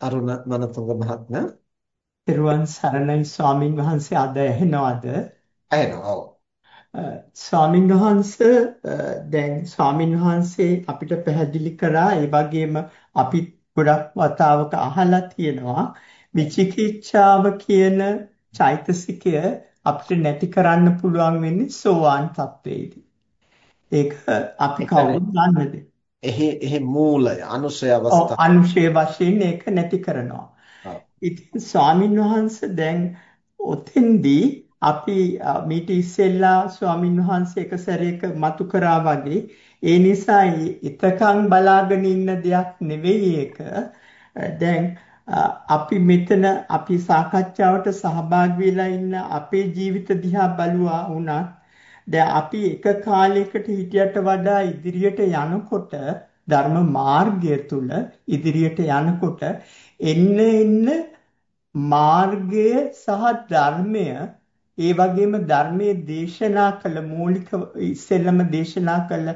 අරුණ මනතුංග මහත්මයා පෙරුවන් සරණයි ස්වාමින් වහන්සේ අද ඇහෙනවද? ඇහෙනවා. ස්වාමින් වහන්සේ දැන් ස්වාමින් වහන්සේ අපිට පැහැදිලි කරා ඒ වගේම අපි ගොඩක් වතාවක අහලා තියෙනවා විචිකිච්ඡාව කියන චෛතසිකය අපිට නැති කරන්න පුළුවන් වෙන්නේ සෝවාන් තත්වයේදී. ඒක අපි කවුරුත් දන්නද? එහි එහි මූලය අනුශය අවස්ථාව. ඔව් අනුශය වශයෙන් ඒක නැති කරනවා. ඉතින් ස්වාමින් වහන්සේ දැන් ඔතෙන්දී අපි මීට ඉස්සෙල්ලා ස්වාමින් වහන්සේ එක සැරේක මතු කරා වගේ ඒ නිසා ඊතකම් බලාගෙන ඉන්න දෙයක් නෙවෙයි ඒක. දැන් අපි මෙතන අපි සාකච්ඡාවට සහභාගී වෙලා ඉන්න අපේ ජීවිත දිහා බලුවා වුණත් දැන් අපි එක කාලයකට හිටියට වඩා ඉදිරියට යනකොට ධර්ම මාර්ගය තුල ඉදිරියට යනකොට එන්න එන්න මාර්ගය සහ ධර්මය ඒ වගේම ධර්මයේ දේශනා කළ මූලික ඉස්සෙල්ලම දේශනා කළ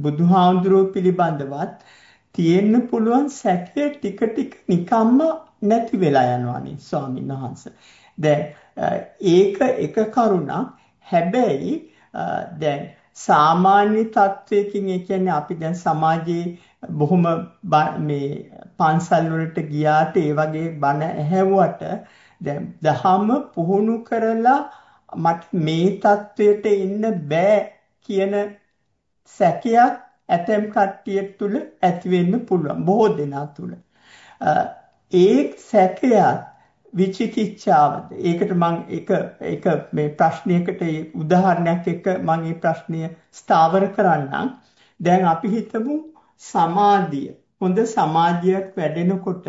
බුදුහාමුදුරුවෝ පිළිබඳවත් තියෙන්න පුළුවන් සැකය ටික ටික නිකම්ම නැති වෙලා යනවානේ ස්වාමීන් වහන්සේ. දැන් ඒක එක කරුණක් හැබැයි දැන් සාමාන්‍ය තත්වයකින් ඒ කියන්නේ අපි දැන් සමාජයේ බොහොම මේ පන්සල් වලට ගියාට ඒ වගේ බණ ඇහැවුවට දැන් දහම පුහුණු කරලා මට මේ தത്വයට ඉන්න බෑ කියන සැකයක් ඇතම් කට්ටිය තුල ඇති වෙන්න පුළුවන් බොහෝ දෙනා තුල. ඒ සැකයත් විචිකිච්ඡාවද? ඒකට මම එක එක මේ ප්‍රශ්නයකට උදාහරණයක් එක්ක මම මේ ප්‍රශ්නය ස්ථාවර කරන්නම්. දැන් අපි හිතමු සමාධිය. හොඳ සමාධියක් වැඩෙනකොට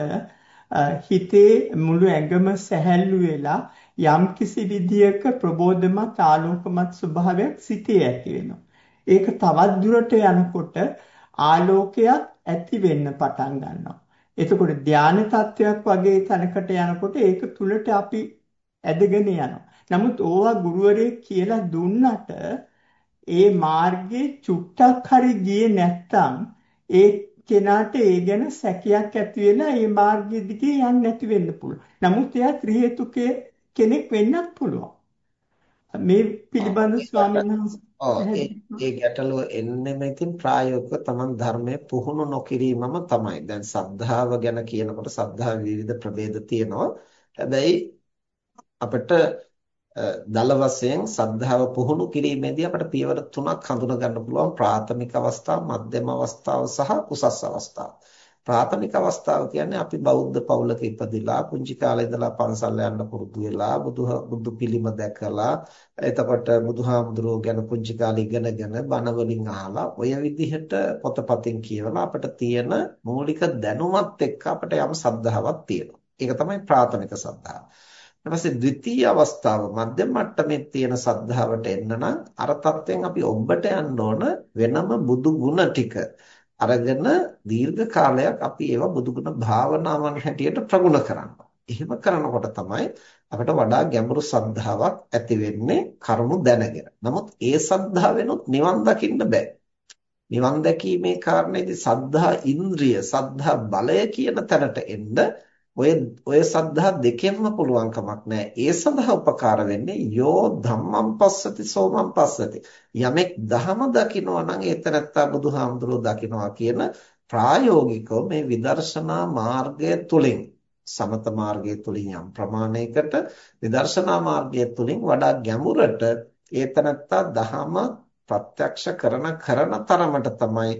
හිතේ මුළු ඇඟම සැහැල්ලු වෙලා යම් කිසි විදියක ප්‍රබෝධමත් ආලෝකමත් ස්වභාවයක් සිටේ ඇති වෙනවා. ඒක තවත් දුරට යනකොට ආලෝකයක් ඇති වෙන්න පටන් ගන්නවා. එතකොට ධානය තත්වයක් වගේ තැනකට යනකොට ඒක තුලට අපි ඇදගෙන යනවා. නමුත් ඕවා ගුරුවරයෙක් කියලා දුන්නට ඒ මාර්ගේ චුට්ටක් හරි ගියේ නැත්තම් ඒ කෙනාට ඒ ගැන සැකයක් ඇති වෙලා ඒ මාර්ගය දිගේ යන්නේ නැති වෙන්න පුළුවන්. නමුත් එයා ත්‍රි හේතුකේ කෙනෙක් වෙන්නත් පුළුවන්. මේ පිළිබඳ ස්වාමීන් වහන්සේ ඒ ගැටලුව එන්නෙම ඉතින් ප්‍රායෝගිකව තමන් ධර්මයේ පුහුණු නොකිරීමම තමයි. දැන් සද්ධාව ගැන කියනකොට සද්ධා විවිධ ප්‍රභේද තියෙනවා. හැබැයි අපිට දල වශයෙන් සද්ධාව පුහුණු කිරීමේදී අපිට පියවර තුනක් හඳුනා ගන්න පුළුවන් ප්‍රාථමික අවස්ථාව, මධ්‍යම අවස්ථාව සහ උසස් අවස්ථාව. ප්‍රාථමික අවස්ථාව කියන්නේ අපි බෞද්ධ පවුලක ඉපදිලා පුංචි කාලේ ඉඳලා පන්සල් යන්න පුරුදු වෙලා බුදු බුදු පිළිම දැකලා එතකොට බුදුහාමුදුරුවෝ ගැන පුංචි කාලේ ඉගෙනගෙන බණ වලින් අහලා ඔය විදිහට පොතපතින් කියවලා අපිට තියෙන මූලික දැනුමත් එක්ක අපිට යම් සද්ධාාවක් තියෙනවා. ඒක තමයි ප්‍රාථමික සද්ධාව. ඊට පස්සේ ද්විතීයි අවස්ථාව මධ්‍යම මට්ටමේ තියෙන සද්ධාවට එන්න නම් අර තත්වෙන් අපි ඔබට යන්න ඕන වෙනම බුදු ගුණ ටික අරගෙන දීර්ඝ කාලයක් අපි ඒවා බුදුගුණ භාවනාවන් හැටියට ප්‍රගුණ කරනවා. එහෙම කරනකොට තමයි අපිට වඩා ගැඹුරු සද්ධාාවක් ඇති වෙන්නේ කරුණු දැනගෙන. නමුත් ඒ සද්ධාවෙනුත් නිවන් දකින්න බෑ. නිවන් දැකීමේ කාරණේදී සද්ධා ඉන්ද්‍රිය, සද්ධා බලය කියන තැනට එන්න ඔය ඔය සද්ධා දෙකෙන්ම පුළුවන් කමක් නැහැ. ඒ සඳහා උපකාර වෙන්නේ යෝ ධම්මං පස්සති සෝමං පස්සති. යමෙක් ධහම දකිනවා නම් ඒතරත්තා බුදුහාමුදුරුවෝ දකිනවා කියන ප්‍රායෝගිකව මේ විදර්ශනා මාර්ගය තුලින් සමත මාර්ගය තුලින් යම් ප්‍රමාණයකට විදර්ශනා මාර්ගය තුලින් වඩා ගැඹුරට ඒතනත්තා දහම ප්‍රත්‍යක්ෂ කරන කරන තරමට තමයි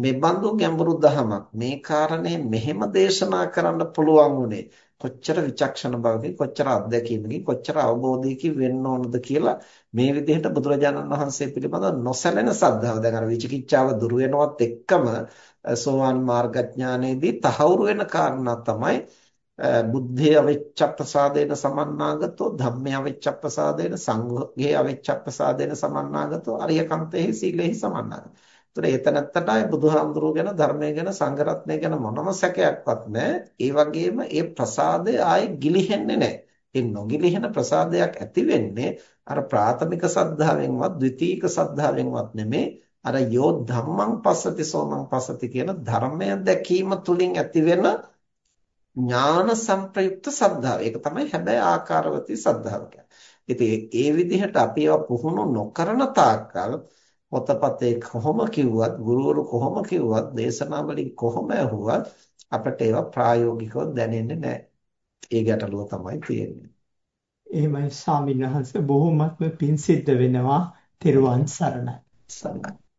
මෙබඳු ගැඹුරු දහමක් මේ කාරණේ මෙහෙම දේශනා කරන්න පුළුවන් උනේ කොච්චර විචක්ෂණ බවකින් කොච්චර අත්දැකීමකින් කොච්චර අවබෝධයකින් වෙන්න ඕනද කියලා මේ විදිහට බුදුරජාණන් වහන්සේ පිළිබඳ නොසැලෙන සද්ධාව. දැන් අර විචිකිච්ඡාව දුරු වෙනවත් එක්කම සෝවාන් මාර්ගඥානයේදී තහවුරු වෙන කාරණා තමයි බුද්ධේ අවිච්ඡප්පසාදේන සමන්නාගතෝ ධම්මේ අවිච්ඡප්පසාදේන සංඝේ අවිච්ඡප්පසාදේන සමන්නාගතෝ අරියකන්තේහි සීලේහි සමන්නාගතෝ ඒතර ඒතනත්තට ආයේ බුදුහාමුදුරුවෝ ගැන ධර්මය ගැන සංඝ රත්නය ගැන මොනම සැකයක්වත් නැහැ. ඒ වගේම ඒ ප්‍රසාදය ආයේ ගිලිහෙන්නේ නැහැ. ඒ නොගිලිහෙන ප්‍රසාදයක් ඇති වෙන්නේ අර ප්‍රාථමික සද්ධාවෙන්වත් ද්විතීක සද්ධාවෙන්වත් නෙමේ අර යෝ ධම්මං පස්සති සෝමං පස්සති කියන ධර්මය දැකීම තුලින් ඇතිවෙන ඥාන සංප්‍රයුක්ත සද්ධාව. ඒක තමයි හැබැයි ආකාරවතී සද්ධාව ඉතින් ඒ විදිහට අපි ඒවා පුහුණු නොකරන තාක්කල් පොතපතේ කොහොම කිව්වත් ගුරුවරු කොහොම කිව්වත් දේශනා වලින් කොහොම ඇහුවත් අපිට ඒවා ප්‍රායෝගිකව දැනෙන්නේ නැහැ. ඒ ගැටලුව තමයි තියෙන්නේ. එහෙමයි ස්වාමීන් වහන්සේ බොහොමත්ම පිං සිද්ධ වෙනවා. තෙරුවන් සරණයි. සරණයි.